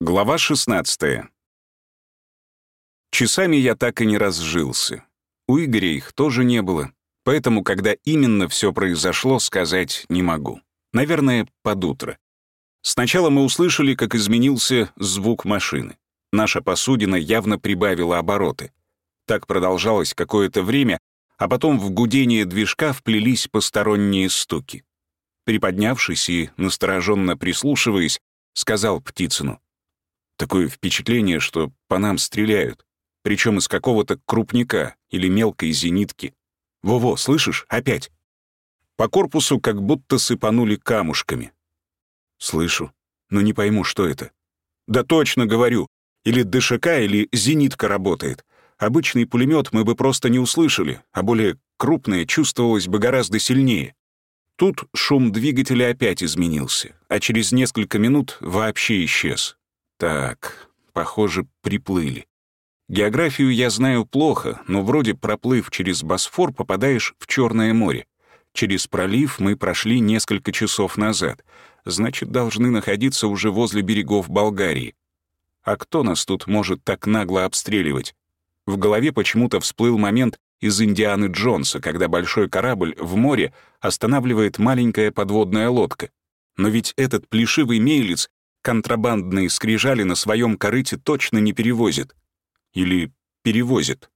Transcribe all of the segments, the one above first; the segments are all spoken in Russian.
Глава 16. Часами я так и не разжился. У Игоря их тоже не было, поэтому, когда именно все произошло, сказать не могу. Наверное, под утро. Сначала мы услышали, как изменился звук машины. Наша посудина явно прибавила обороты. Так продолжалось какое-то время, а потом в гудение движка вплелись посторонние стуки. Приподнявшись и настороженно прислушиваясь, сказал Птицыну. Такое впечатление, что по нам стреляют. Причем из какого-то крупника или мелкой зенитки. Во-во, слышишь? Опять. По корпусу как будто сыпанули камушками. Слышу, но не пойму, что это. Да точно говорю. Или ДШК, или зенитка работает. Обычный пулемет мы бы просто не услышали, а более крупное чувствовалось бы гораздо сильнее. Тут шум двигателя опять изменился, а через несколько минут вообще исчез. Так, похоже, приплыли. Географию я знаю плохо, но вроде проплыв через Босфор попадаешь в Черное море. Через пролив мы прошли несколько часов назад. Значит, должны находиться уже возле берегов Болгарии. А кто нас тут может так нагло обстреливать? В голове почему-то всплыл момент из «Индианы Джонса», когда большой корабль в море останавливает маленькая подводная лодка. Но ведь этот плешивый мейлиц контрабандные скрижали на своем корыте точно не перевозит. Или перевозит.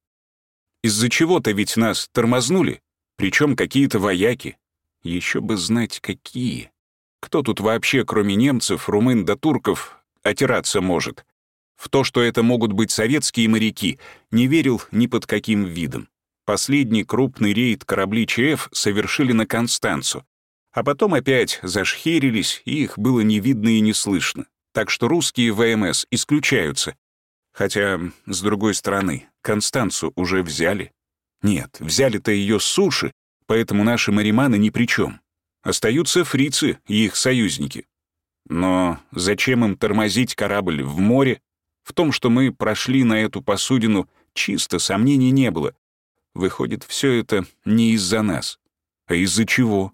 Из-за чего-то ведь нас тормознули, причем какие-то вояки. Еще бы знать, какие. Кто тут вообще, кроме немцев, румын да турков, отираться может? В то, что это могут быть советские моряки, не верил ни под каким видом. Последний крупный рейд корабли ЧФ совершили на Констанцу, а потом опять зашхерились, и их было не видно и не слышно. Так что русские ВМС исключаются. Хотя, с другой стороны, Констанцу уже взяли. Нет, взяли-то ее с суши, поэтому наши мариманы ни при чем. Остаются фрицы и их союзники. Но зачем им тормозить корабль в море? В том, что мы прошли на эту посудину, чисто сомнений не было. Выходит, все это не из-за нас. А из-за чего?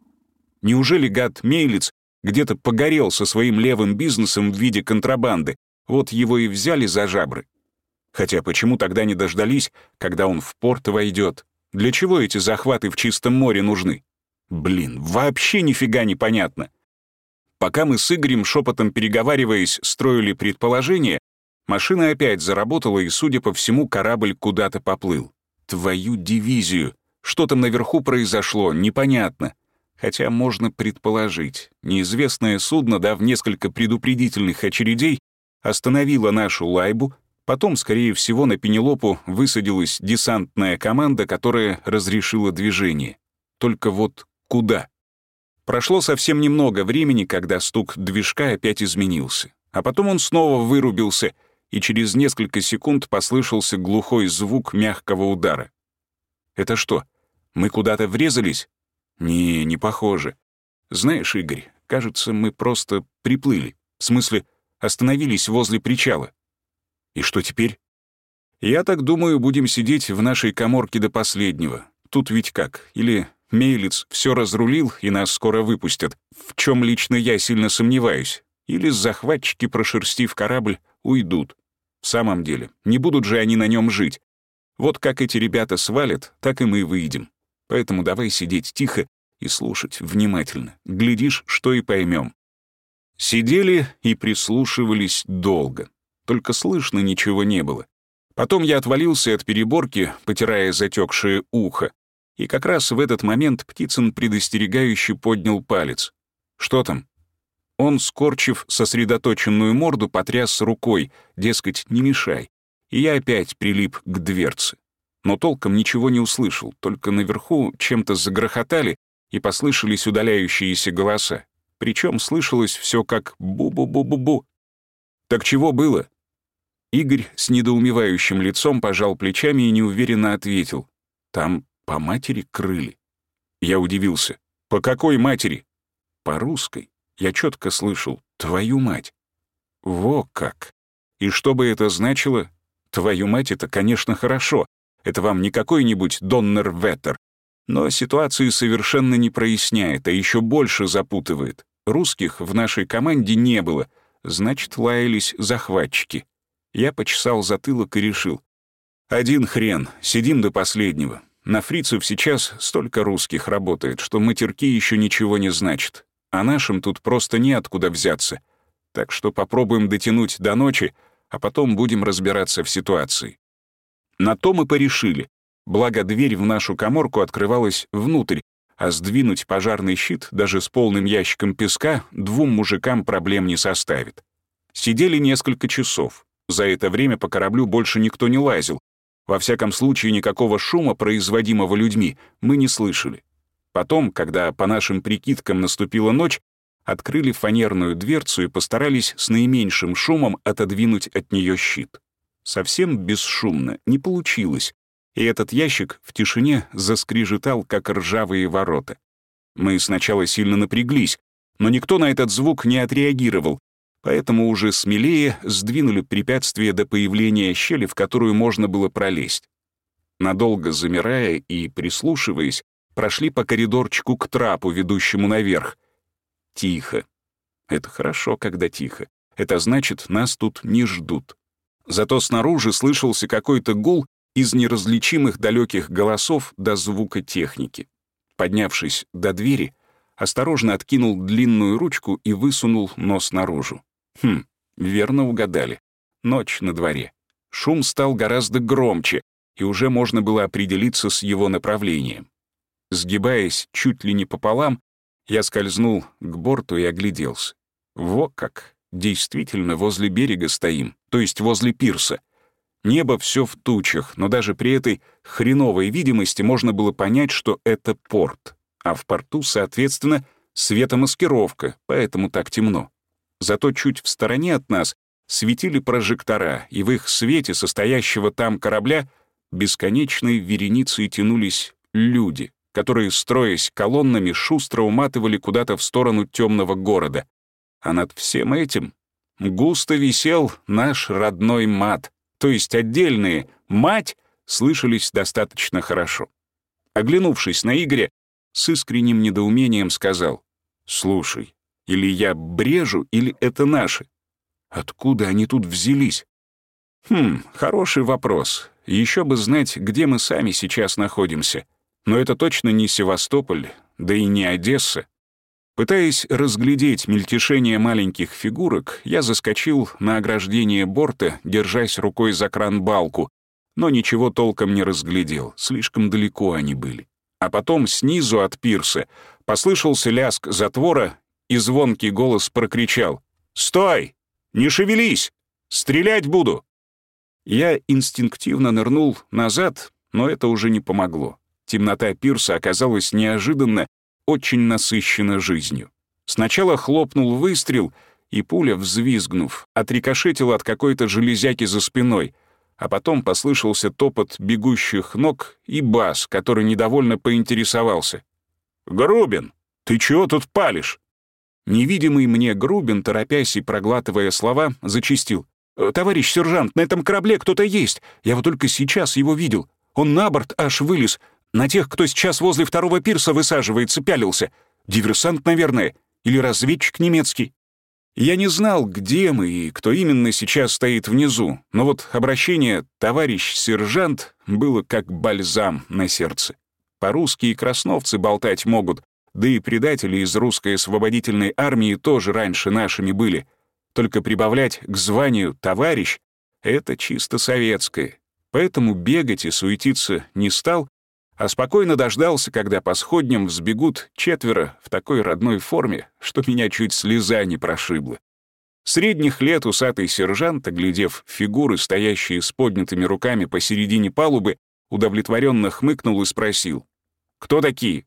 Неужели гад Мейлиц где-то погорел со своим левым бизнесом в виде контрабанды, вот его и взяли за жабры? Хотя почему тогда не дождались, когда он в порт войдет? Для чего эти захваты в чистом море нужны? Блин, вообще нифига не понятно. Пока мы с Игорем, шепотом переговариваясь, строили предположение, машина опять заработала, и, судя по всему, корабль куда-то поплыл. Твою дивизию! Что там наверху произошло, непонятно. Хотя можно предположить, неизвестное судно, дав несколько предупредительных очередей, остановило нашу лайбу, потом, скорее всего, на Пенелопу высадилась десантная команда, которая разрешила движение. Только вот куда? Прошло совсем немного времени, когда стук движка опять изменился. А потом он снова вырубился, и через несколько секунд послышался глухой звук мягкого удара. «Это что, мы куда-то врезались?» «Не, не похоже. Знаешь, Игорь, кажется, мы просто приплыли. В смысле, остановились возле причала. И что теперь? Я так думаю, будем сидеть в нашей коморке до последнего. Тут ведь как? Или Мейлиц все разрулил и нас скоро выпустят, в чем лично я сильно сомневаюсь. Или захватчики, прошерстив корабль, уйдут. В самом деле, не будут же они на нем жить. Вот как эти ребята свалят, так и мы выйдем. Поэтому давай сидеть тихо и слушать внимательно. Глядишь, что и поймем. Сидели и прислушивались долго. Только слышно ничего не было. Потом я отвалился от переборки, потирая затекшее ухо. И как раз в этот момент Птицын предостерегающе поднял палец. «Что там?» Он, скорчив сосредоточенную морду, потряс рукой, дескать, не мешай. И я опять прилип к дверце но толком ничего не услышал, только наверху чем-то загрохотали и послышались удаляющиеся голоса. Причем слышалось все как «бу-бу-бу-бу-бу». «Так чего было?» Игорь с недоумевающим лицом пожал плечами и неуверенно ответил. «Там по матери крыли». Я удивился. «По какой матери?» «По русской. Я четко слышал. Твою мать». «Во как!» «И что бы это значило?» «Твою мать» — это, конечно, хорошо, это вам не какой-нибудь Доннер Веттер. Но ситуацию совершенно не проясняет, а еще больше запутывает. Русских в нашей команде не было. Значит, лаялись захватчики. Я почесал затылок и решил. Один хрен, сидим до последнего. На фрицев сейчас столько русских работает, что матерки еще ничего не значат. А нашим тут просто неоткуда взяться. Так что попробуем дотянуть до ночи, а потом будем разбираться в ситуации. На то мы порешили. Благо, дверь в нашу коморку открывалась внутрь, а сдвинуть пожарный щит даже с полным ящиком песка двум мужикам проблем не составит. Сидели несколько часов. За это время по кораблю больше никто не лазил, во всяком случае, никакого шума, производимого людьми, мы не слышали. Потом, когда по нашим прикидкам наступила ночь, открыли фанерную дверцу и постарались с наименьшим шумом отодвинуть от нее щит. Совсем бесшумно не получилось, и этот ящик в тишине заскрежетал, как ржавые ворота. Мы сначала сильно напряглись, но никто на этот звук не отреагировал, поэтому уже смелее сдвинули препятствие до появления щели, в которую можно было пролезть. Надолго замирая и прислушиваясь, прошли по коридорчику к трапу, ведущему наверх. Тихо. Это хорошо, когда тихо. Это значит, нас тут не ждут. Зато снаружи слышался какой-то гул из неразличимых далеких голосов до звука техники. Поднявшись до двери, осторожно откинул длинную ручку и высунул нос наружу. Хм, верно угадали. Ночь на дворе. Шум стал гораздо громче, и уже можно было определиться с его направлением. Сгибаясь чуть ли не пополам, я скользнул к борту и огляделся. Во как! Действительно, возле берега стоим, то есть возле пирса. Небо все в тучах, но даже при этой хреновой видимости можно было понять, что это порт. А в порту, соответственно, светомаскировка, поэтому так темно. Зато чуть в стороне от нас светили прожектора, и в их свете состоящего там корабля бесконечной вереницей тянулись люди, которые, строясь колоннами, шустро уматывали куда-то в сторону темного города. А над всем этим густо висел наш родной мат, то есть отдельные «мать» слышались достаточно хорошо. Оглянувшись на Игоря, с искренним недоумением сказал, «Слушай, или я брежу, или это наши. Откуда они тут взялись? Хм, хороший вопрос. Еще бы знать, где мы сами сейчас находимся. Но это точно не Севастополь, да и не Одесса. Пытаясь разглядеть мельтешение маленьких фигурок, я заскочил на ограждение борта, держась рукой за кран-балку, но ничего толком не разглядел, слишком далеко они были. А потом снизу от пирса послышался лязг затвора, и звонкий голос прокричал «Стой! Не шевелись! Стрелять буду!» Я инстинктивно нырнул назад, но это уже не помогло. Темнота пирса оказалась неожиданно очень насыщена жизнью. Сначала хлопнул выстрел, и пуля, взвизгнув, отрикошетила от какой-то железяки за спиной, а потом послышался топот бегущих ног и бас, который недовольно поинтересовался. «Грубин, ты чего тут палишь?» Невидимый мне Грубин, торопясь и проглатывая слова, зачистил. «Э, «Товарищ сержант, на этом корабле кто-то есть. Я вот только сейчас его видел. Он на борт аж вылез. На тех, кто сейчас возле второго пирса высаживается, пялился. Диверсант, наверное. Или разведчик немецкий». Я не знал, где мы и кто именно сейчас стоит внизу, но вот обращение «товарищ сержант» было как бальзам на сердце. По-русски и красновцы болтать могут, да и предатели из русской освободительной армии тоже раньше нашими были. Только прибавлять к званию «товарищ» — это чисто советское. Поэтому бегать и суетиться не стал, а спокойно дождался, когда по сходням взбегут четверо в такой родной форме, что меня чуть слеза не прошибла. Средних лет усатый сержант, оглядев фигуры, стоящие с поднятыми руками посередине палубы, удовлетворенно хмыкнул и спросил. «Кто такие?»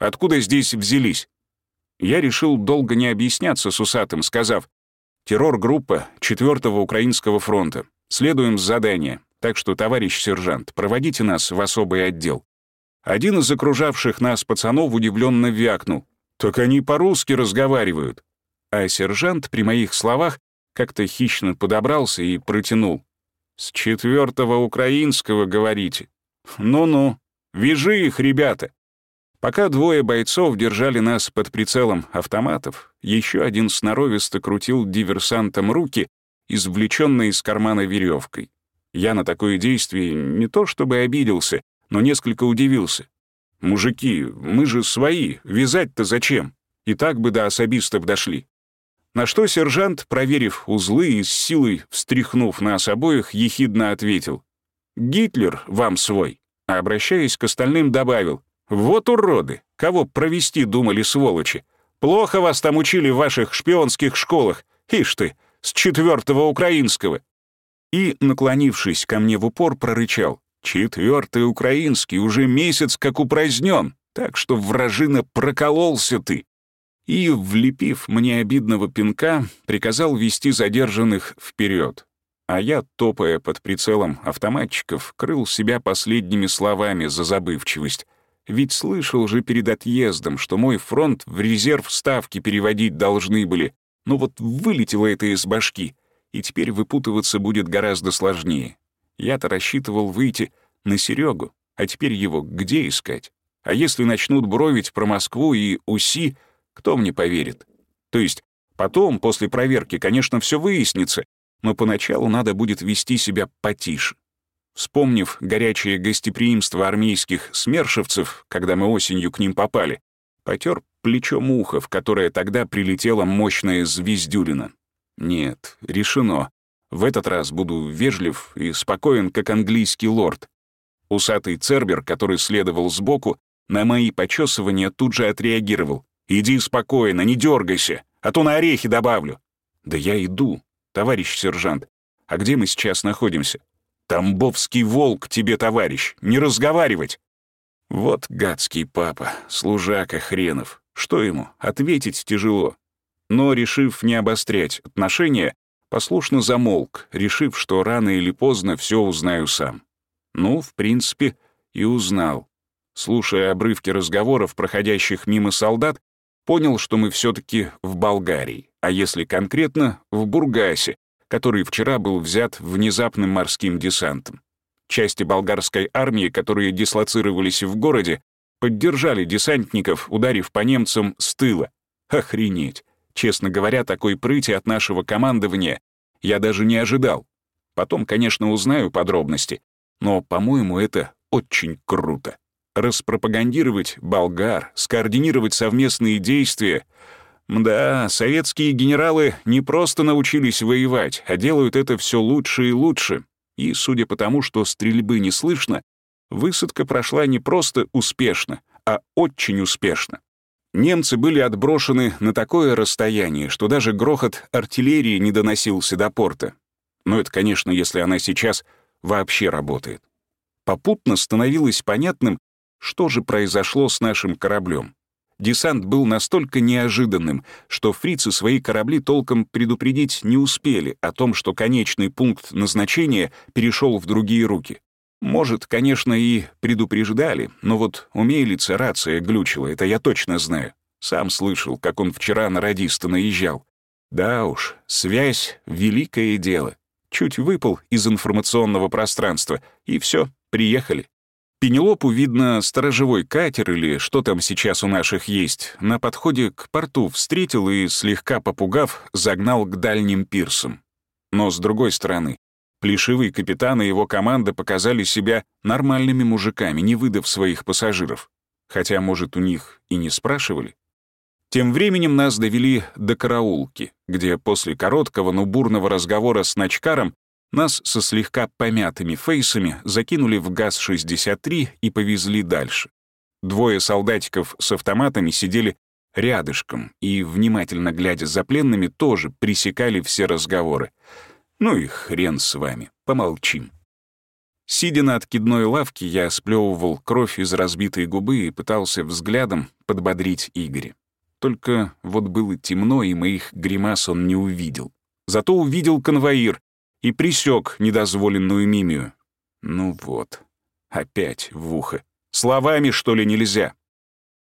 Откуда здесь взялись? Я решил долго не объясняться с усатым, сказав, «Террор-группа 4-го Украинского фронта. Следуем с задания. Так что, товарищ сержант, проводите нас в особый отдел». Один из окружавших нас пацанов удивленно вякнул. «Так они по-русски разговаривают». А сержант при моих словах как-то хищно подобрался и протянул. «С четвертого украинского, говорите? Ну-ну, вяжи их, ребята». Пока двое бойцов держали нас под прицелом автоматов, Еще один сноровисто крутил диверсантом руки, извлеченные из кармана веревкой. Я на такое действие не то чтобы обиделся, но несколько удивился. «Мужики, мы же свои, вязать-то зачем? И так бы до особистов дошли». На что сержант, проверив узлы и с силой встряхнув нас обоих, ехидно ответил. «Гитлер вам свой», а обращаясь к остальным, добавил. «Вот уроды! Кого провести думали, сволочи! Плохо вас там учили в ваших шпионских школах! Ишь ты, с четвертого украинского!» И, наклонившись ко мне в упор, прорычал. «Четвертый украинский уже месяц как упразднен, так что, вражина, прокололся ты!» и, влепив мне обидного пинка, приказал вести задержанных вперед. А я, топая под прицелом автоматчиков, крыл себя последними словами за забывчивость. Ведь слышал же перед отъездом, что мой фронт в резерв ставки переводить должны были. Но вот вылетело это из башки, и теперь выпутываться будет гораздо сложнее. Я-то рассчитывал выйти на Серегу, а теперь его где искать? А если начнут бровить про Москву и УСИ — кто мне поверит? То есть потом, после проверки, конечно, все выяснится, но поначалу надо будет вести себя потише. Вспомнив горячее гостеприимство армейских смершевцев, когда мы осенью к ним попали, потер плечо муха, в которое тогда прилетела мощная звездюлина. Нет, решено. В этот раз буду вежлив и спокоен, как английский лорд. Усатый цербер, который следовал сбоку, на мои почесывания тут же отреагировал. «Иди спокойно, не дергайся, а то на орехи добавлю». «Да я иду, товарищ сержант. А где мы сейчас находимся?» «Тамбовский волк тебе, товарищ, не разговаривать!» Вот гадский папа, служака хренов. Что ему, ответить тяжело. Но, решив не обострять отношения, послушно замолк, решив, что рано или поздно все узнаю сам. Ну, в принципе, и узнал. Слушая обрывки разговоров, проходящих мимо солдат, понял, что мы все-таки в Болгарии, а если конкретно, в Бургасе, который вчера был взят внезапным морским десантом. Части болгарской армии, которые дислоцировались в городе, поддержали десантников, ударив по немцам с тыла. Охренеть! Честно говоря, такой прыти от нашего командования я даже не ожидал. Потом, конечно, узнаю подробности, но, по-моему, это очень круто распропагандировать болгар, скоординировать совместные действия. Да, советские генералы не просто научились воевать, а делают это все лучше и лучше. И, судя по тому, что стрельбы не слышно, высадка прошла не просто успешно, а очень успешно. Немцы были отброшены на такое расстояние, что даже грохот артиллерии не доносился до порта. Но это, конечно, если она сейчас вообще работает. Попутно становилось понятным, что же произошло с нашим кораблем? Десант был настолько неожиданным, что фрицы свои корабли толком предупредить не успели о том, что конечный пункт назначения перешел в другие руки. Может, конечно, и предупреждали, но вот у Мейлица рация глючила, это я точно знаю. Сам слышал, как он вчера на радиста наезжал. Да уж, связь — великое дело. Чуть выпал из информационного пространства, и все, приехали. Пенелопу, видно, сторожевой катер или что там сейчас у наших есть, на подходе к порту встретил и, слегка попугав, загнал к дальним пирсам. Но, с другой стороны, плешивый капитан и его команда показали себя нормальными мужиками, не выдав своих пассажиров. Хотя, может, у них и не спрашивали. Тем временем нас довели до караулки, где после короткого, но бурного разговора с Ночкаром нас со слегка помятыми фейсами закинули в ГАЗ-63 и повезли дальше. Двое солдатиков с автоматами сидели рядышком и, внимательно глядя за пленными, тоже пресекали все разговоры. Ну и хрен с вами, помолчим. Сидя на откидной лавке, я сплевывал кровь из разбитой губы и пытался взглядом подбодрить Игоря. Только вот было темно, и моих гримас он не увидел. Зато увидел конвоир, и присек недозволенную мимию. Ну вот, опять в ухо. Словами, что ли, нельзя?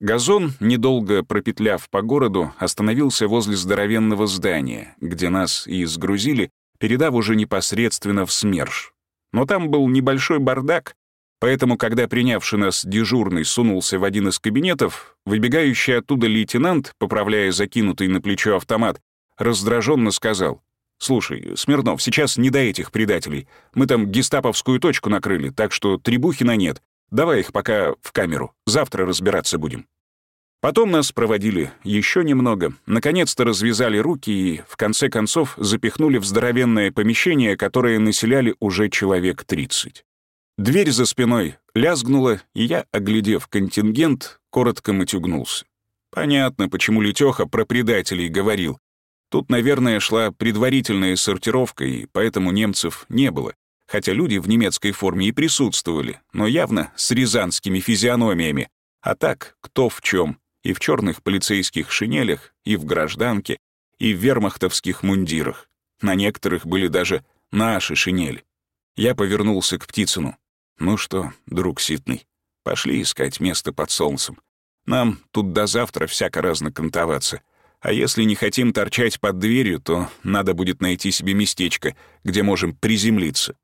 Газон, недолго пропетляв по городу, остановился возле здоровенного здания, где нас и сгрузили, передав уже непосредственно в СМЕРШ. Но там был небольшой бардак. Поэтому, когда принявший нас дежурный сунулся в один из кабинетов, выбегающий оттуда лейтенант, поправляя закинутый на плечо автомат, раздраженно сказал, «Слушай, Смирнов, сейчас не до этих предателей. Мы там гестаповскую точку накрыли, так что Требухина нет. Давай их пока в камеру. Завтра разбираться будем». Потом нас проводили еще немного, наконец-то развязали руки и, в конце концов, запихнули в здоровенное помещение, которое населяли уже человек 30. Дверь за спиной лязгнула, и я, оглядев контингент, коротко матюгнулся. Понятно, почему Летёха про предателей говорил. Тут, наверное, шла предварительная сортировка, и поэтому немцев не было. Хотя люди в немецкой форме и присутствовали, но явно с рязанскими физиономиями. А так, кто в чем и в черных полицейских шинелях, и в гражданке, и в вермахтовских мундирах. На некоторых были даже наши шинели. Я повернулся к Птицыну. «Ну что, друг Ситный, пошли искать место под солнцем. Нам тут до завтра всяко разно кантоваться. А если не хотим торчать под дверью, то надо будет найти себе местечко, где можем приземлиться.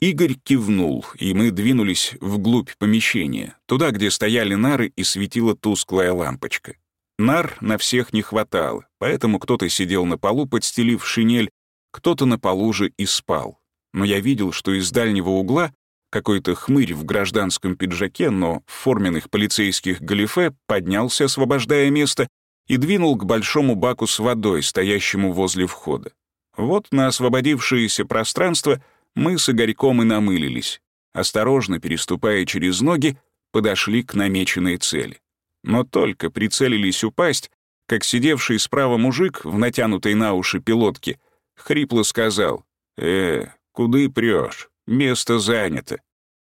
Игорь кивнул, и мы двинулись вглубь помещения, туда, где стояли нары и светила тусклая лампочка. Нар на всех не хватало, поэтому кто-то сидел на полу, подстелив шинель, кто-то на полу же и спал. Но я видел, что из дальнего угла какой-то хмырь в гражданском пиджаке, но в форменных полицейских галифе поднялся, освобождая место, и двинул к большому баку с водой, стоящему возле входа. Вот на освободившееся пространство мы с Игорьком и намылились. Осторожно переступая через ноги, подошли к намеченной цели. Но только прицелились упасть, как сидевший справа мужик в натянутой на уши пилотке хрипло сказал «Э, куды прешь? Место занято».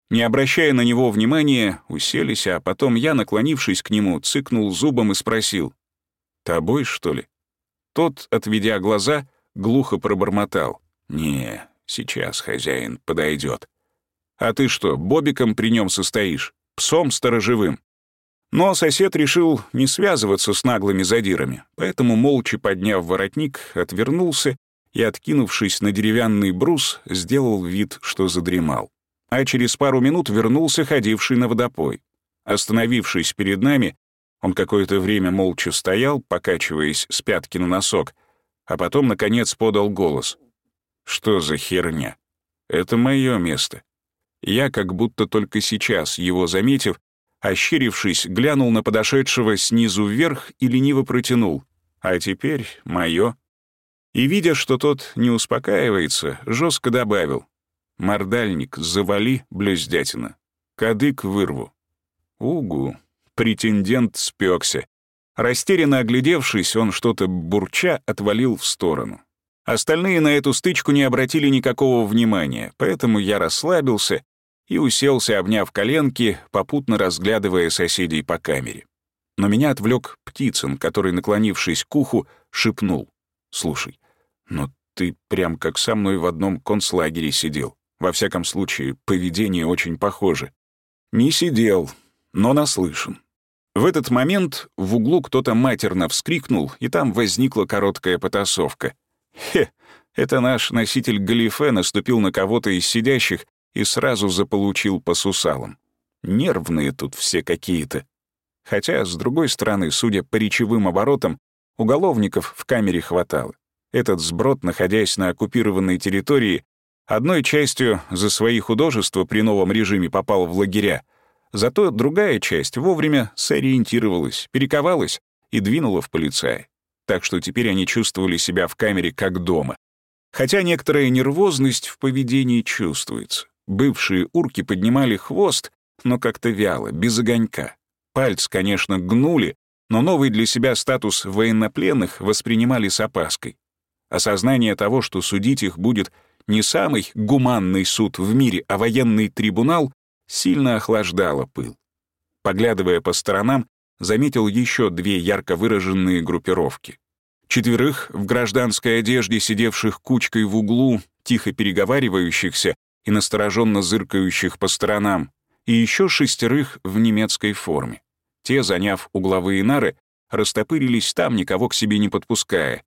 Не обращая на него внимания, уселись, а потом я, наклонившись к нему, цыкнул зубом и спросил «Тобой, что ли?» Тот, отведя глаза, глухо пробормотал «Не, Сейчас хозяин подойдет. А ты что, бобиком при нем состоишь? Псом сторожевым? Но сосед решил не связываться с наглыми задирами, поэтому, молча подняв воротник, отвернулся и, откинувшись на деревянный брус, сделал вид, что задремал. А через пару минут вернулся ходивший на водопой. Остановившись перед нами, он какое-то время молча стоял, покачиваясь с пятки на носок, а потом, наконец, подал голос — что за херня? Это мое место. Я, как будто только сейчас, его заметив, ощерившись, глянул на подошедшего снизу вверх и лениво протянул. А теперь мое. И, видя, что тот не успокаивается, жестко добавил. «Мордальник завали, блюздятина. Кадык вырву». Угу, претендент спекся. Растерянно оглядевшись, он что-то бурча отвалил в сторону. Остальные на эту стычку не обратили никакого внимания, поэтому я расслабился и уселся, обняв коленки, попутно разглядывая соседей по камере. Но меня отвлек Птицын, который, наклонившись к уху, шепнул. «Слушай, но ты прям как со мной в одном концлагере сидел. Во всяком случае, поведение очень похоже». «Не сидел, но наслышан». В этот момент в углу кто-то матерно вскрикнул, и там возникла короткая потасовка — Хе, это наш носитель галифе наступил на кого-то из сидящих и сразу заполучил по сусалам. Нервные тут все какие-то. Хотя, с другой стороны, судя по речевым оборотам, уголовников в камере хватало. Этот сброд, находясь на оккупированной территории, одной частью за свои художества при новом режиме попал в лагеря, зато другая часть вовремя сориентировалась, перековалась и двинула в полицая так что теперь они чувствовали себя в камере как дома. Хотя некоторая нервозность в поведении чувствуется. Бывшие урки поднимали хвост, но как-то вяло, без огонька. Пальцы, конечно, гнули, но новый для себя статус военнопленных воспринимали с опаской. Осознание того, что судить их будет не самый гуманный суд в мире, а военный трибунал, сильно охлаждало пыл. Поглядывая по сторонам, заметил еще две ярко выраженные группировки. Четверых в гражданской одежде, сидевших кучкой в углу, тихо переговаривающихся и настороженно зыркающих по сторонам, и еще шестерых в немецкой форме. Те, заняв угловые нары, растопырились там, никого к себе не подпуская.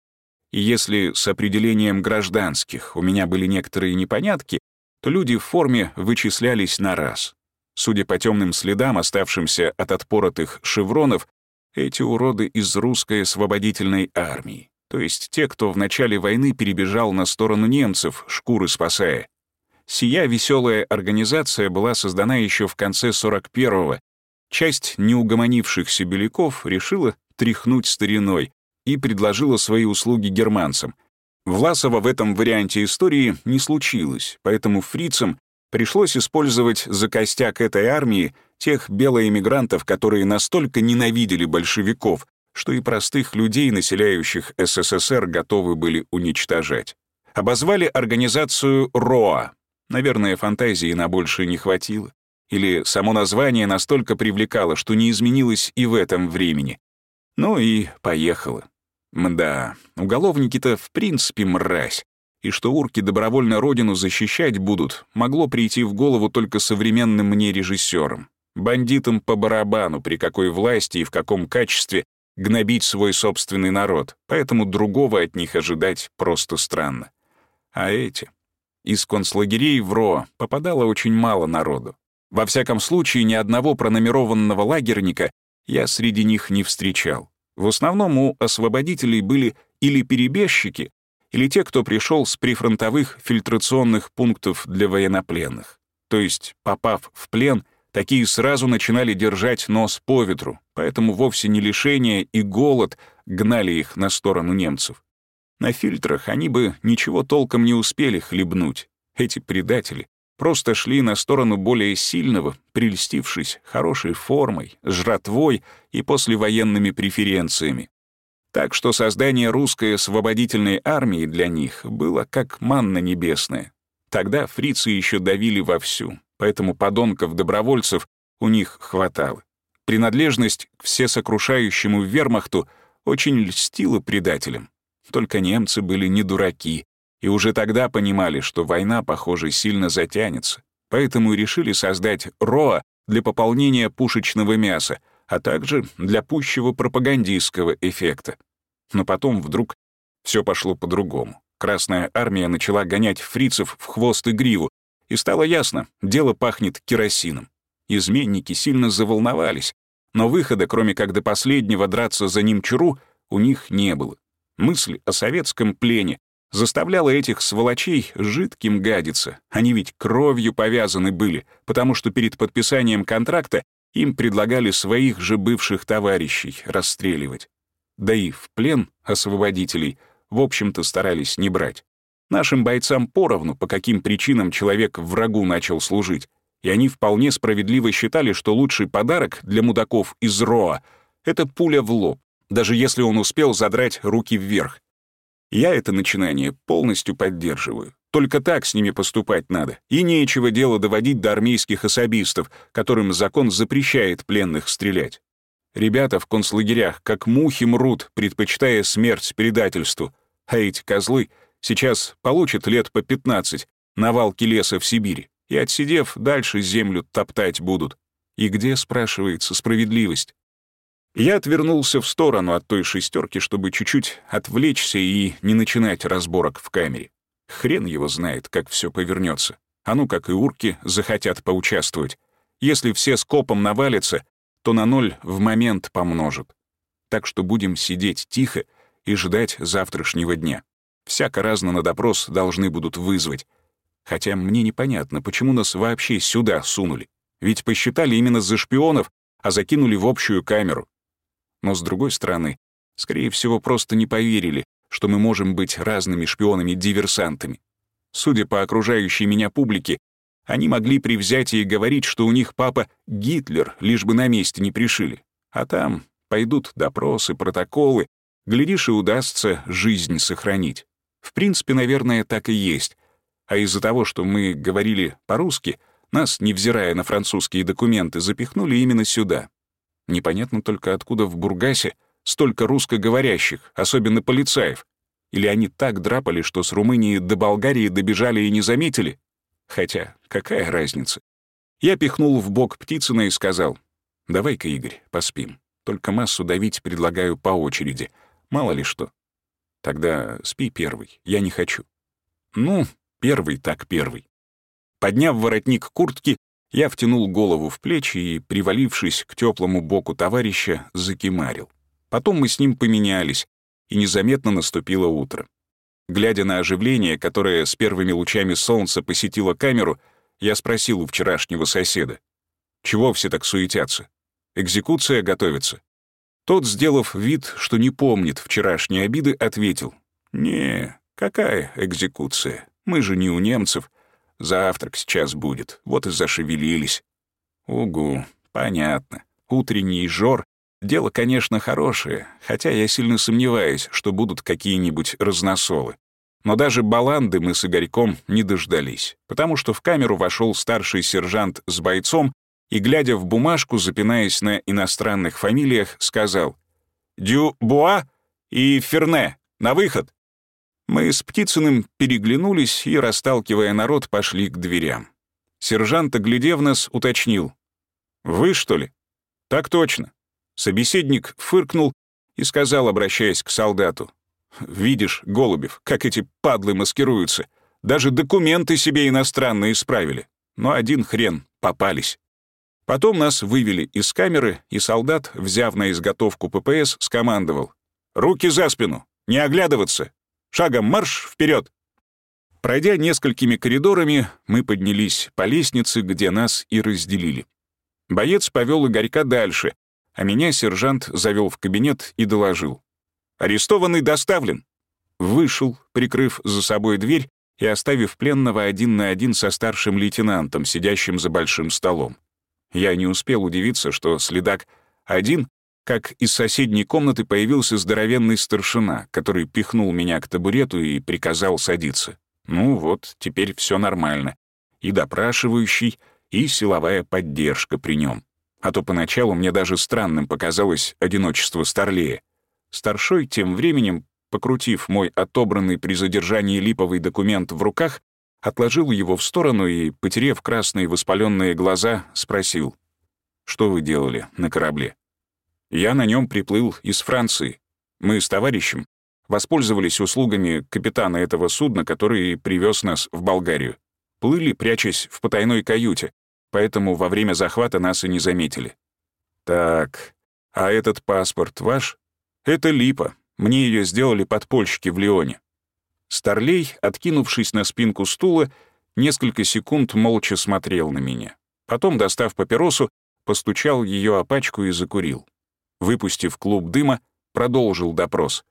И если с определением гражданских у меня были некоторые непонятки, то люди в форме вычислялись на раз. Судя по темным следам, оставшимся от отпоротых шевронов, эти уроды из русской освободительной армии, то есть те, кто в начале войны перебежал на сторону немцев, шкуры спасая. Сия веселая организация была создана еще в конце 41-го. Часть неугомонившихся беляков решила тряхнуть стариной и предложила свои услуги германцам. Власова в этом варианте истории не случилось, поэтому фрицам пришлось использовать за костяк этой армии тех белоэмигрантов, которые настолько ненавидели большевиков, что и простых людей, населяющих СССР, готовы были уничтожать. Обозвали организацию РОА. Наверное, фантазии на больше не хватило. Или само название настолько привлекало, что не изменилось и в этом времени. Ну и поехало. Мда, уголовники-то в принципе мразь. И что урки добровольно родину защищать будут, могло прийти в голову только современным мне режиссерам. Бандитам по барабану, при какой власти и в каком качестве гнобить свой собственный народ, поэтому другого от них ожидать просто странно. А эти? Из концлагерей в РО попадало очень мало народу. Во всяком случае, ни одного пронумерованного лагерника я среди них не встречал. В основном у освободителей были или перебежчики, или те, кто пришел с прифронтовых фильтрационных пунктов для военнопленных. То есть, попав в плен, Такие сразу начинали держать нос по ветру, поэтому вовсе не лишение и голод гнали их на сторону немцев. На фильтрах они бы ничего толком не успели хлебнуть. Эти предатели просто шли на сторону более сильного, прельстившись хорошей формой, жратвой и послевоенными преференциями. Так что создание русской освободительной армии для них было как манна небесная. Тогда фрицы еще давили вовсю, поэтому подонков-добровольцев у них хватало. Принадлежность к всесокрушающему вермахту очень льстила предателям. Только немцы были не дураки, и уже тогда понимали, что война, похоже, сильно затянется, поэтому и решили создать РОА для пополнения пушечного мяса, а также для пущего пропагандистского эффекта. Но потом вдруг все пошло по-другому. Красная армия начала гонять фрицев в хвост и гриву, и стало ясно, дело пахнет керосином. Изменники сильно заволновались, но выхода, кроме как до последнего драться за немчуру, у них не было. Мысль о советском плене заставляла этих сволочей жидким гадиться. Они ведь кровью повязаны были, потому что перед подписанием контракта им предлагали своих же бывших товарищей расстреливать. Да и в плен освободителей, в общем-то, старались не брать. Нашим бойцам поровну, по каким причинам человек врагу начал служить, и они вполне справедливо считали, что лучший подарок для мудаков из РОА — это пуля в лоб, даже если он успел задрать руки вверх. Я это начинание полностью поддерживаю. Только так с ними поступать надо. И нечего дело доводить до армейских особистов, которым закон запрещает пленных стрелять. Ребята в концлагерях как мухи мрут, предпочитая смерть предательству. А эти козлы — Сейчас получит лет по 15 на валке леса в Сибири, и, отсидев, дальше землю топтать будут. И где, спрашивается, справедливость? Я отвернулся в сторону от той шестерки, чтобы чуть-чуть отвлечься и не начинать разборок в камере. Хрен его знает, как все повернется. А ну, как и урки, захотят поучаствовать. Если все скопом навалятся, то на ноль в момент помножат. Так что будем сидеть тихо и ждать завтрашнего дня. Всяко разно на допрос должны будут вызвать. Хотя мне непонятно, почему нас вообще сюда сунули. Ведь посчитали именно за шпионов, а закинули в общую камеру. Но с другой стороны, скорее всего, просто не поверили, что мы можем быть разными шпионами-диверсантами. Судя по окружающей меня публике, они могли при взятии говорить, что у них папа Гитлер, лишь бы на месте не пришили. А там пойдут допросы, протоколы, глядишь, и удастся жизнь сохранить. В принципе, наверное, так и есть. А из-за того, что мы говорили по-русски, нас, невзирая на французские документы, запихнули именно сюда. Непонятно только, откуда в Бургасе столько русскоговорящих, особенно полицаев. Или они так драпали, что с Румынии до Болгарии добежали и не заметили? Хотя, какая разница? Я пихнул в бок Птицына и сказал, «Давай-ка, Игорь, поспим. Только массу давить предлагаю по очереди. Мало ли что. Тогда спи первый, я не хочу. Ну, первый так первый. Подняв воротник куртки, Я втянул голову в плечи и, привалившись к теплому боку товарища, закимарил. Потом мы с ним поменялись, и незаметно наступило утро. Глядя на оживление, которое с первыми лучами солнца посетило камеру, я спросил у вчерашнего соседа, «Чего все так суетятся? Экзекуция готовится?» Тот, сделав вид, что не помнит вчерашние обиды, ответил, «Не, какая экзекуция? Мы же не у немцев. Завтрак сейчас будет, вот и зашевелились». «Угу, понятно. Утренний жор — дело, конечно, хорошее, хотя я сильно сомневаюсь, что будут какие-нибудь разносолы. Но даже баланды мы с Игорьком не дождались, потому что в камеру вошел старший сержант с бойцом и, глядя в бумажку, запинаясь на иностранных фамилиях, сказал «Дю Буа и Ферне, на выход!» Мы с Птицыным переглянулись и, расталкивая народ, пошли к дверям. Сержант, оглядев нас, уточнил. «Вы, что ли?» «Так точно». Собеседник фыркнул и сказал, обращаясь к солдату. «Видишь, Голубев, как эти падлы маскируются. Даже документы себе иностранные исправили. Но один хрен, попались». Потом нас вывели из камеры, и солдат, взяв на изготовку ППС, скомандовал. «Руки за спину! Не оглядываться! Шагом марш вперед! Пройдя несколькими коридорами, мы поднялись по лестнице, где нас и разделили. Боец повел Игорька дальше, а меня сержант завел в кабинет и доложил. «Арестованный доставлен». Вышел, прикрыв за собой дверь и оставив пленного один на один со старшим лейтенантом, сидящим за большим столом. Я не успел удивиться, что следак один как из соседней комнаты появился здоровенный старшина, который пихнул меня к табурету и приказал садиться. Ну вот, теперь все нормально. И допрашивающий, и силовая поддержка при нем. А то поначалу мне даже странным показалось одиночество Старлея. Старшой тем временем, покрутив мой отобранный при задержании липовый документ в руках, отложил его в сторону и, потерев красные воспаленные глаза, спросил, «Что вы делали на корабле?» Я на нем приплыл из Франции. Мы с товарищем воспользовались услугами капитана этого судна, который привез нас в Болгарию. Плыли, прячась в потайной каюте, поэтому во время захвата нас и не заметили. Так, а этот паспорт ваш? Это липа. Мне ее сделали подпольщики в Лионе. Старлей, откинувшись на спинку стула, несколько секунд молча смотрел на меня. Потом, достав папиросу, постучал ее о пачку и закурил выпустив клуб дыма, продолжил допрос.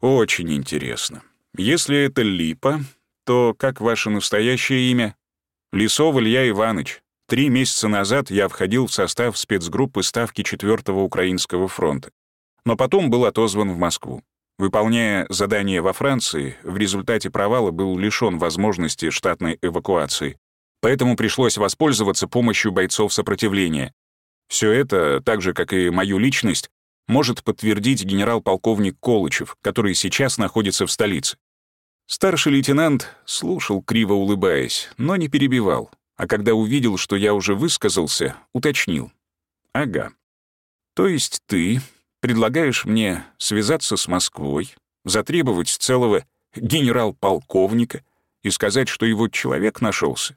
«Очень интересно. Если это Липа, то как ваше настоящее имя?» «Лисов Илья Иванович. Три месяца назад я входил в состав спецгруппы Ставки 4-го Украинского фронта, но потом был отозван в Москву. Выполняя задание во Франции, в результате провала был лишён возможности штатной эвакуации. Поэтому пришлось воспользоваться помощью бойцов сопротивления. Все это, так же, как и мою личность, может подтвердить генерал-полковник Колычев, который сейчас находится в столице. Старший лейтенант слушал, криво улыбаясь, но не перебивал, а когда увидел, что я уже высказался, уточнил. «Ага. То есть ты предлагаешь мне связаться с Москвой, затребовать целого генерал-полковника и сказать, что его человек нашелся?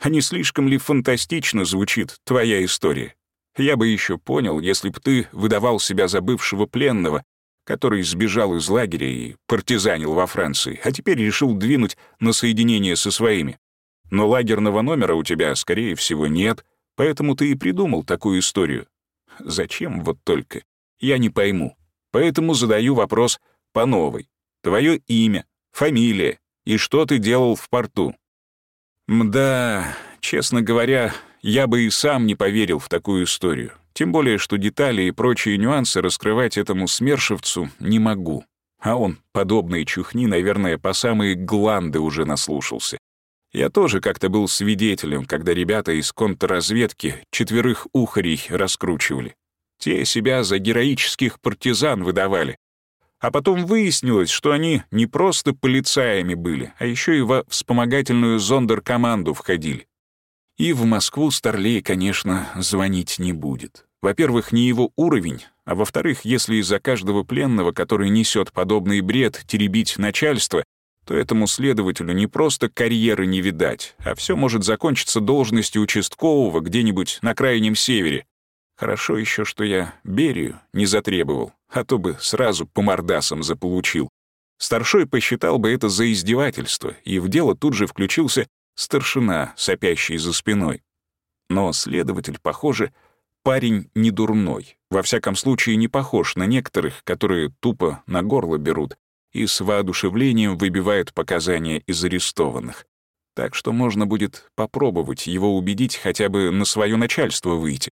А не слишком ли фантастично звучит твоя история?» Я бы еще понял, если б ты выдавал себя за бывшего пленного, который сбежал из лагеря и партизанил во Франции, а теперь решил двинуть на соединение со своими. Но лагерного номера у тебя, скорее всего, нет, поэтому ты и придумал такую историю. Зачем вот только? Я не пойму. Поэтому задаю вопрос по новой. Твое имя, фамилия и что ты делал в порту? Мда, честно говоря, я бы и сам не поверил в такую историю. Тем более, что детали и прочие нюансы раскрывать этому смершевцу не могу. А он подобные чухни, наверное, по самые гланды уже наслушался. Я тоже как-то был свидетелем, когда ребята из контрразведки четверых ухарей раскручивали. Те себя за героических партизан выдавали. А потом выяснилось, что они не просто полицаями были, а еще и во вспомогательную зондеркоманду входили. И в Москву Старлей, конечно, звонить не будет. Во-первых, не его уровень, а во-вторых, если из-за каждого пленного, который несет подобный бред, теребить начальство, то этому следователю не просто карьеры не видать, а все может закончиться должностью участкового где-нибудь на крайнем севере. Хорошо еще, что я Берию не затребовал, а то бы сразу по мордасам заполучил. Старшой посчитал бы это за издевательство, и в дело тут же включился старшина, сопящий за спиной. Но следователь, похоже, парень не дурной, во всяком случае не похож на некоторых, которые тупо на горло берут и с воодушевлением выбивают показания из арестованных. Так что можно будет попробовать его убедить хотя бы на свое начальство выйти.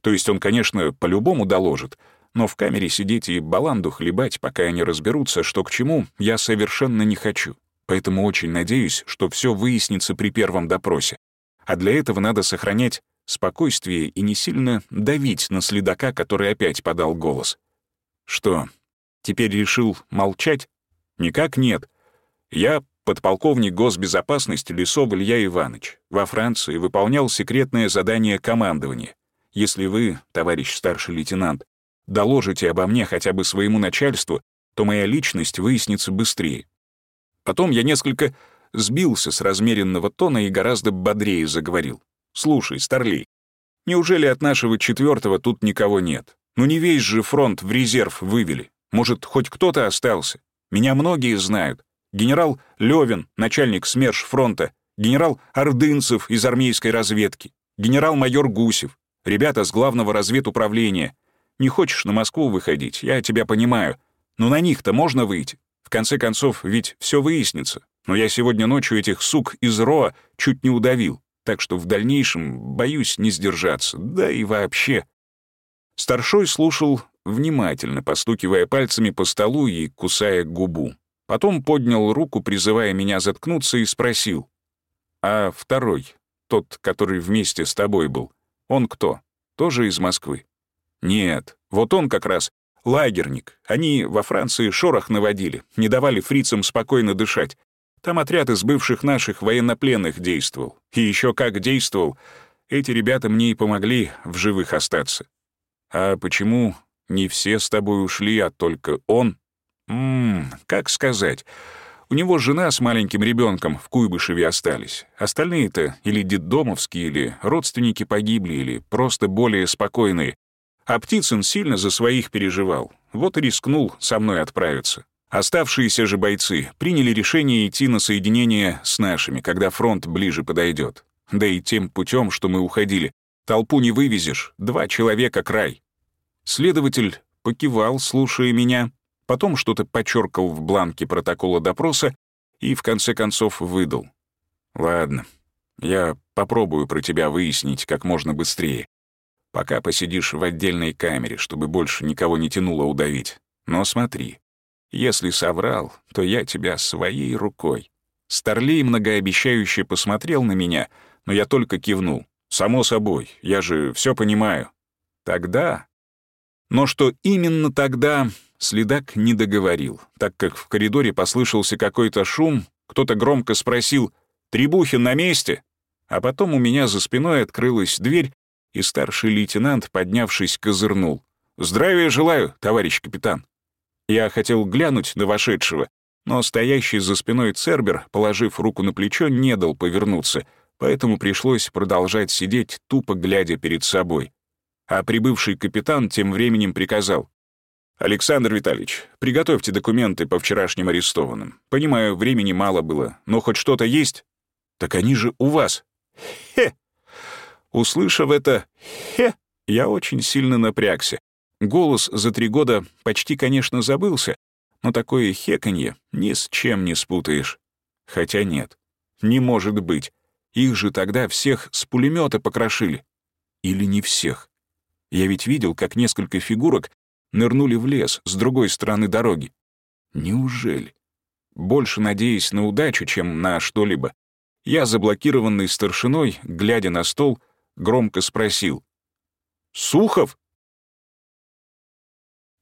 То есть он, конечно, по-любому доложит, но в камере сидеть и баланду хлебать, пока они разберутся, что к чему, я совершенно не хочу. Поэтому очень надеюсь, что все выяснится при первом допросе. А для этого надо сохранять спокойствие и не сильно давить на следака, который опять подал голос. Что, теперь решил молчать? Никак нет. Я подполковник госбезопасности Лисов Илья Иванович. Во Франции выполнял секретное задание командования. Если вы, товарищ старший лейтенант, доложите обо мне хотя бы своему начальству, то моя личность выяснится быстрее. Потом я несколько сбился с размеренного тона и гораздо бодрее заговорил. «Слушай, Старлей, неужели от нашего четвертого тут никого нет? Ну не весь же фронт в резерв вывели. Может, хоть кто-то остался? Меня многие знают. Генерал Левин, начальник СМЕРШ фронта, генерал Ордынцев из армейской разведки, генерал-майор Гусев, ребята с главного разведуправления. Не хочешь на Москву выходить, я тебя понимаю. Но на них-то можно выйти. В конце концов, ведь все выяснится. Но я сегодня ночью этих сук из РОА чуть не удавил так что в дальнейшем боюсь не сдержаться, да и вообще. Старшой слушал внимательно, постукивая пальцами по столу и кусая губу. Потом поднял руку, призывая меня заткнуться, и спросил. «А второй, тот, который вместе с тобой был, он кто? Тоже из Москвы?» «Нет, вот он как раз лагерник. Они во Франции шорох наводили, не давали фрицам спокойно дышать. Там отряд из бывших наших военнопленных действовал. И еще как действовал. Эти ребята мне и помогли в живых остаться. А почему не все с тобой ушли, а только он? Ммм, как сказать. У него жена с маленьким ребенком в Куйбышеве остались. Остальные-то или детдомовские, или родственники погибли, или просто более спокойные. А Птицын сильно за своих переживал. Вот и рискнул со мной отправиться. Оставшиеся же бойцы приняли решение идти на соединение с нашими, когда фронт ближе подойдет. Да и тем путем, что мы уходили. Толпу не вывезешь, два человека край. Следователь покивал, слушая меня, потом что-то подчеркал в бланке протокола допроса и в конце концов выдал. «Ладно, я попробую про тебя выяснить как можно быстрее. Пока посидишь в отдельной камере, чтобы больше никого не тянуло удавить. Но смотри, если соврал, то я тебя своей рукой». Старлей многообещающе посмотрел на меня, но я только кивнул. «Само собой, я же все понимаю». «Тогда...» Но что именно тогда, следак не договорил, так как в коридоре послышался какой-то шум, кто-то громко спросил «Требухин на месте?», а потом у меня за спиной открылась дверь, и старший лейтенант, поднявшись, козырнул. «Здравия желаю, товарищ капитан». Я хотел глянуть на вошедшего, но стоящий за спиной Цербер, положив руку на плечо, не дал повернуться, поэтому пришлось продолжать сидеть, тупо глядя перед собой. А прибывший капитан тем временем приказал. «Александр Витальевич, приготовьте документы по вчерашним арестованным. Понимаю, времени мало было, но хоть что-то есть?» «Так они же у вас». «Хе!» Услышав это «хе», я очень сильно напрягся. Голос за три года почти, конечно, забылся, но такое хеканье ни с чем не спутаешь. Хотя нет, не может быть. Их же тогда всех с пулемета покрошили. Или не всех. Я ведь видел, как несколько фигурок нырнули в лес с другой стороны дороги. Неужели? Больше надеясь на удачу, чем на что-либо, я, заблокированный старшиной, глядя на стол, громко спросил. «Сухов?»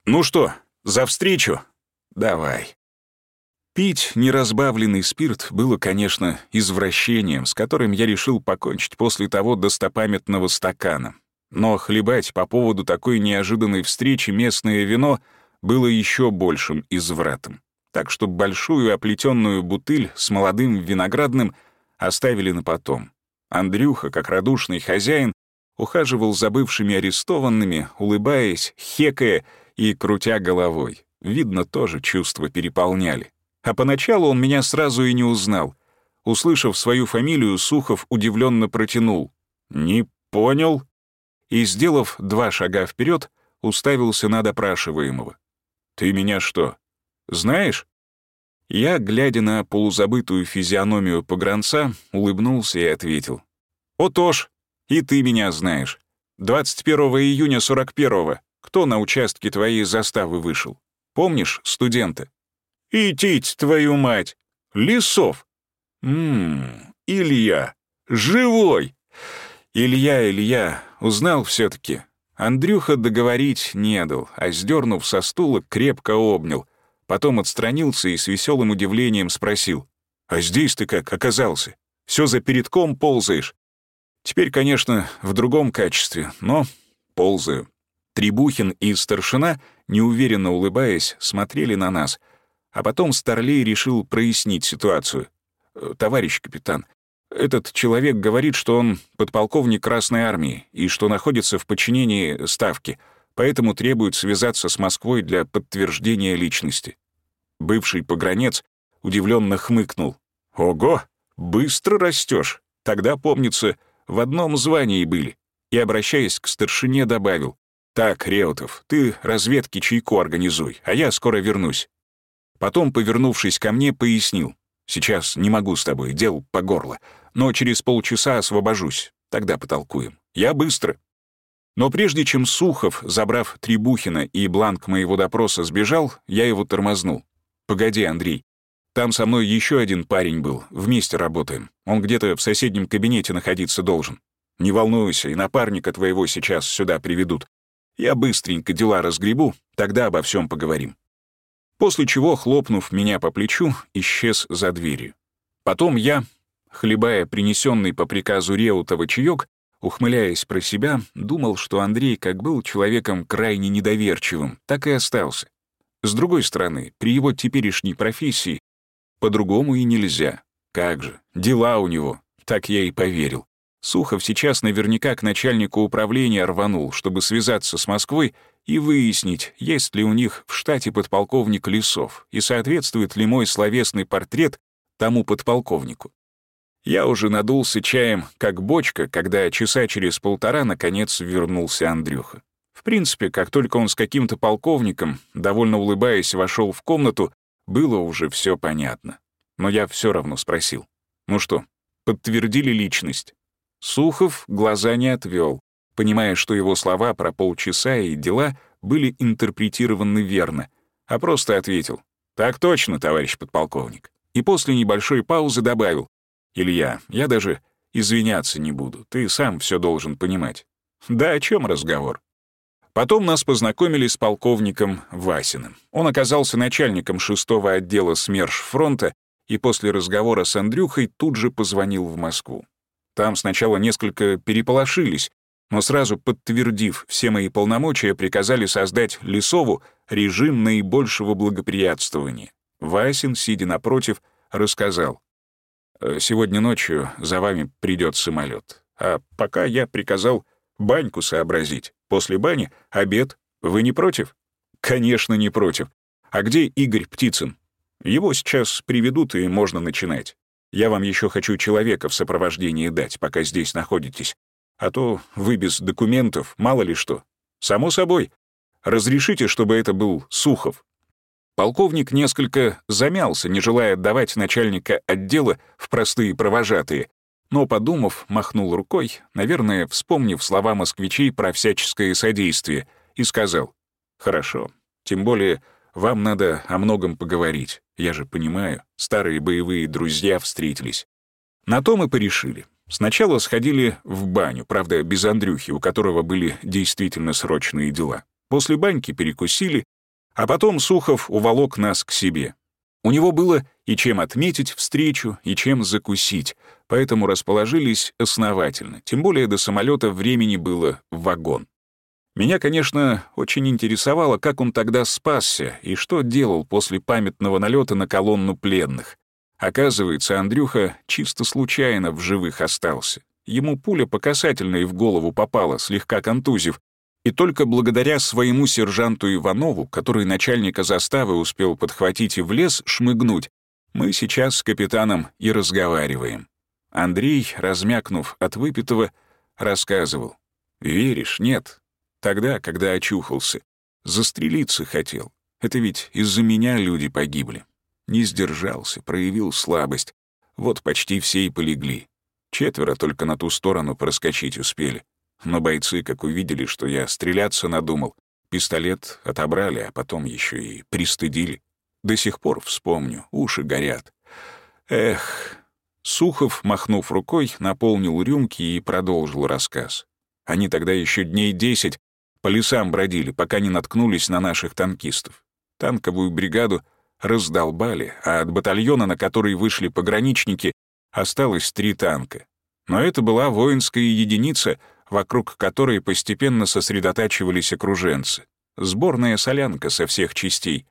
«Ну что, за встречу?» «Давай». Пить неразбавленный спирт было, конечно, извращением, с которым я решил покончить после того достопамятного стакана. Но хлебать по поводу такой неожиданной встречи местное вино было еще большим извратом. так что большую оплетенную бутыль с молодым виноградным оставили на потом. Андрюха, как радушный хозяин, ухаживал за бывшими арестованными, улыбаясь, хекая и крутя головой. Видно, тоже чувства переполняли. А поначалу он меня сразу и не узнал. Услышав свою фамилию, Сухов удивленно протянул. «Не понял?» И, сделав два шага вперед, уставился на допрашиваемого. «Ты меня что, знаешь?» Я, глядя на полузабытую физиономию погранца, улыбнулся и ответил. «Отож, и ты меня знаешь. 21 июня 41-го кто на участке твоей заставы вышел? Помнишь студента?» «Идтить, твою мать! Лисов!» «Ммм, Илья! Живой!» Илья, Илья, узнал все таки Андрюха договорить не дал, а, сдернув со стула, крепко обнял. Потом отстранился и с веселым удивлением спросил. «А здесь ты как оказался? Все за передком ползаешь?» Теперь, конечно, в другом качестве, но ползаю. Трибухин и старшина, неуверенно улыбаясь, смотрели на нас. А потом Старлей решил прояснить ситуацию. «Э, «Товарищ капитан, этот человек говорит, что он подполковник Красной Армии и что находится в подчинении Ставки, поэтому требует связаться с Москвой для подтверждения личности. Бывший погранец удивленно хмыкнул. «Ого, быстро растешь. Тогда, помнится, в одном звании были». И, обращаясь к старшине, добавил. «Так, Реутов, ты разведки чайку организуй, а я скоро вернусь». Потом, повернувшись ко мне, пояснил. «Сейчас не могу с тобой, дел по горло но через полчаса освобожусь. Тогда потолкуем. Я быстро». Но прежде чем Сухов, забрав Трибухина и бланк моего допроса, сбежал, я его тормознул. «Погоди, Андрей. Там со мной еще один парень был, вместе работаем. Он где-то в соседнем кабинете находиться должен. Не волнуйся, и напарника твоего сейчас сюда приведут. Я быстренько дела разгребу, тогда обо всем поговорим». После чего, хлопнув меня по плечу, исчез за дверью. Потом я, Хлебая принесенный по приказу Реутова чаек, ухмыляясь про себя, думал, что Андрей как был человеком крайне недоверчивым, так и остался. С другой стороны, при его теперешней профессии по-другому и нельзя. Как же, дела у него, так я и поверил. Сухов сейчас наверняка к начальнику управления рванул, чтобы связаться с Москвой и выяснить, есть ли у них в штате подполковник Лесов и соответствует ли мой словесный портрет тому подполковнику. Я уже надулся чаем, как бочка, когда часа через полтора наконец вернулся Андрюха. В принципе, как только он с каким-то полковником, довольно улыбаясь, вошел в комнату, было уже все понятно. Но я все равно спросил. «Ну что, подтвердили личность?» Сухов глаза не отвел, понимая, что его слова про полчаса и дела были интерпретированы верно, а просто ответил. «Так точно, товарищ подполковник». И после небольшой паузы добавил. «Илья, я даже извиняться не буду, ты сам все должен понимать». «Да о чем разговор?» Потом нас познакомили с полковником Васиным. Он оказался начальником шестого отдела СМЕРШ фронта и после разговора с Андрюхой тут же позвонил в Москву. Там сначала несколько переполошились, но сразу подтвердив все мои полномочия, приказали создать Лесову режим наибольшего благоприятствования. Васин, сидя напротив, рассказал. Э, сегодня ночью за вами придет самолет. А пока я приказал баньку сообразить. После бани — обед. Вы не против? Конечно, не против. А где Игорь Птицын? Его сейчас приведут, и можно начинать. Я вам еще хочу человека в сопровождении дать, пока здесь находитесь. А то вы без документов, мало ли что. Само собой. Разрешите, чтобы это был Сухов. Полковник несколько замялся, не желая отдавать начальника отдела в простые провожатые, но, подумав, махнул рукой, наверное, вспомнив слова москвичей про всяческое содействие, и сказал, «Хорошо, тем более вам надо о многом поговорить. Я же понимаю, старые боевые друзья встретились». На то мы порешили. Сначала сходили в баню, правда, без Андрюхи, у которого были действительно срочные дела. После баньки перекусили, а потом Сухов уволок нас к себе. У него было и чем отметить встречу, и чем закусить, поэтому расположились основательно, тем более до самолета времени было в вагон. Меня, конечно, очень интересовало, как он тогда спасся и что делал после памятного налета на колонну пленных. Оказывается, Андрюха чисто случайно в живых остался. Ему пуля по касательной в голову попала, слегка контузив, и только благодаря своему сержанту Иванову, который начальника заставы успел подхватить и в лес шмыгнуть, мы сейчас с капитаном и разговариваем. Андрей, размякнув от выпитого, рассказывал. «Веришь, нет? Тогда, когда очухался, застрелиться хотел. Это ведь из-за меня люди погибли. Не сдержался, проявил слабость. Вот почти все и полегли. Четверо только на ту сторону проскочить успели. Но бойцы, как увидели, что я стреляться надумал, пистолет отобрали, а потом еще и пристыдили. До сих пор вспомню, уши горят. Эх. Сухов, махнув рукой, наполнил рюмки и продолжил рассказ. Они тогда еще дней десять по лесам бродили, пока не наткнулись на наших танкистов. Танковую бригаду раздолбали, а от батальона, на который вышли пограничники, осталось три танка. Но это была воинская единица, вокруг которой постепенно сосредотачивались окруженцы. Сборная солянка со всех частей.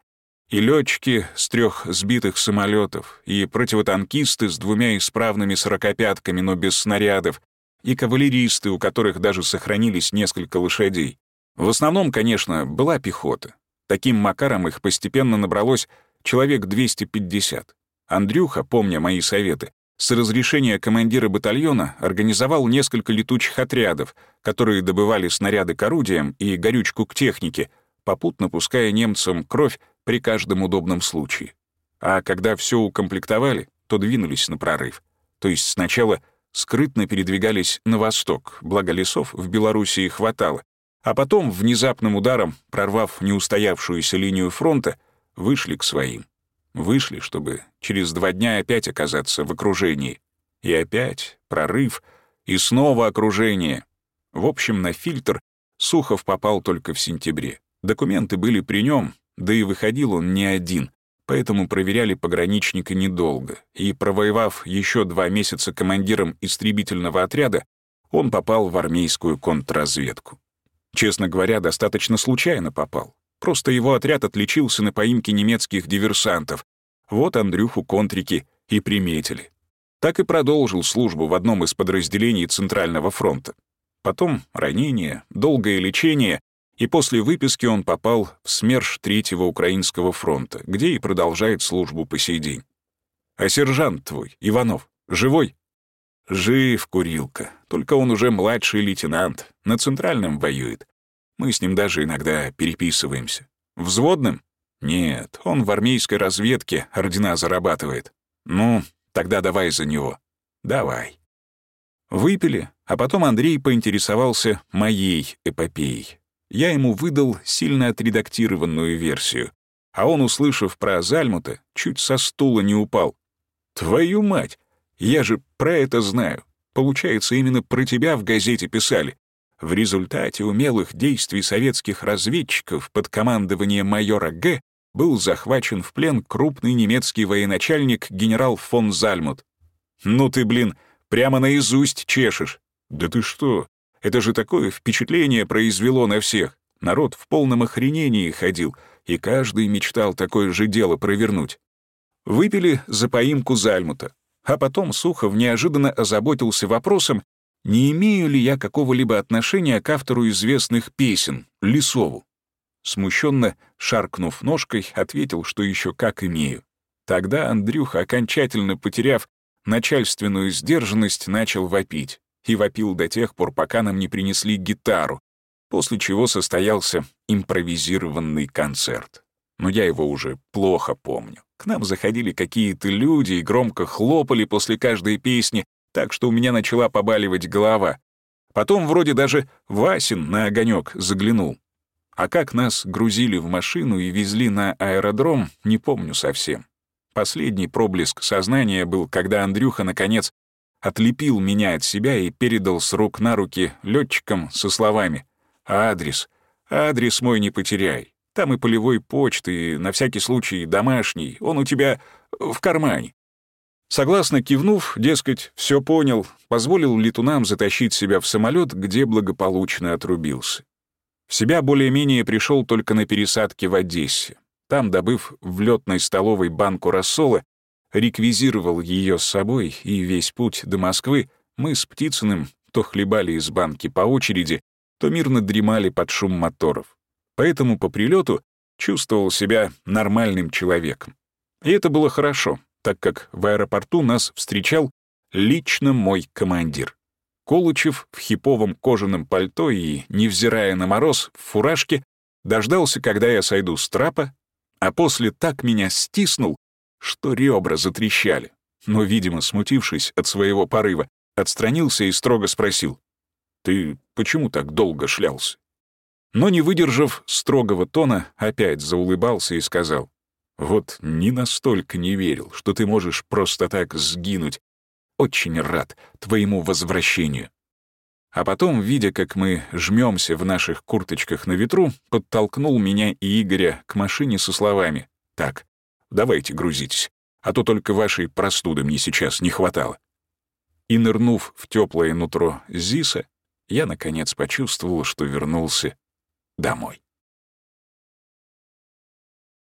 И летчики с трех сбитых самолетов, и противотанкисты с двумя исправными сорокопятками, но без снарядов, и кавалеристы, у которых даже сохранились несколько лошадей. В основном, конечно, была пехота. Таким макаром их постепенно набралось человек 250. Андрюха, помня мои советы, с разрешения командира батальона организовал несколько летучих отрядов, которые добывали снаряды к орудиям и горючку к технике, попутно пуская немцам кровь при каждом удобном случае. А когда все укомплектовали, то двинулись на прорыв. То есть сначала скрытно передвигались на восток, благо лесов в Белоруссии хватало, а потом, внезапным ударом, прорвав неустоявшуюся линию фронта, вышли к своим. Вышли, чтобы через два дня опять оказаться в окружении. И опять прорыв, и снова окружение. В общем, на фильтр Сухов попал только в сентябре. Документы были при нем, да и выходил он не один, поэтому проверяли пограничника недолго. И, провоевав еще два месяца командиром истребительного отряда, он попал в армейскую контрразведку. Честно говоря, достаточно случайно попал. Просто его отряд отличился на поимке немецких диверсантов. Вот Андрюху контрики и приметили. Так и продолжил службу в одном из подразделений Центрального фронта. Потом ранение, долгое лечение, и после выписки он попал в СМЕРШ Третьего Украинского фронта, где и продолжает службу по сей день. А сержант твой, Иванов, живой? Жив, Курилка, только он уже младший лейтенант, на Центральном воюет. Мы с ним даже иногда переписываемся. Взводным? Нет, он в армейской разведке ордена зарабатывает. Ну, тогда давай за него. Давай. Выпили, а потом Андрей поинтересовался моей эпопеей. Я ему выдал сильно отредактированную версию, а он, услышав про Зальмута, чуть со стула не упал. «Твою мать! Я же про это знаю. Получается, именно про тебя в газете писали. В результате умелых действий советских разведчиков под командованием майора Г. был захвачен в плен крупный немецкий военачальник генерал фон Зальмут. «Ну ты, блин, прямо наизусть чешешь». «Да ты что? Это же такое впечатление произвело на всех. Народ в полном охренении ходил, и каждый мечтал такое же дело провернуть. Выпили за поимку Зальмута, а потом Сухов неожиданно озаботился вопросом, не имею ли я какого-либо отношения к автору известных песен, Лисову. Смущенно, шаркнув ножкой, ответил, что еще как имею. Тогда Андрюха, окончательно потеряв начальственную сдержанность, начал вопить. И вопил до тех пор, пока нам не принесли гитару, после чего состоялся импровизированный концерт. Но я его уже плохо помню. К нам заходили какие-то люди и громко хлопали после каждой песни, так что у меня начала побаливать голова. Потом вроде даже Васин на огонек заглянул. А как нас грузили в машину и везли на аэродром, не помню совсем. Последний проблеск сознания был, когда Андрюха, наконец, отлепил меня от себя и передал с рук на руки летчикам со словами «Адрес, адрес мой не потеряй. Там и полевой почты, и на всякий случай домашний, он у тебя в кармане. Согласно кивнув, дескать, все понял, позволил летунам затащить себя в самолет, где благополучно отрубился. В себя более-менее пришел только на пересадке в Одессе. Там, добыв в летной столовой банку рассола, реквизировал ее с собой, и весь путь до Москвы мы с Птицыным то хлебали из банки по очереди, то мирно дремали под шум моторов. Поэтому по прилету чувствовал себя нормальным человеком. И это было хорошо, так как в аэропорту нас встречал лично мой командир. Колычев в хиповом кожаном пальто и, невзирая на мороз, в фуражке, дождался, когда я сойду с трапа, а после так меня стиснул, что ребра затрещали. Но, видимо, смутившись от своего порыва, отстранился и строго спросил, «Ты почему так долго шлялся?» Но, не выдержав строгого тона, опять заулыбался и сказал, «Вот ни настолько не верил, что ты можешь просто так сгинуть. Очень рад твоему возвращению». А потом, видя, как мы жмемся в наших курточках на ветру, подтолкнул меня и Игоря к машине со словами «Так, давайте грузитесь, а то только вашей простуды мне сейчас не хватало». И нырнув в теплое нутро Зиса, я, наконец, почувствовал, что вернулся домой.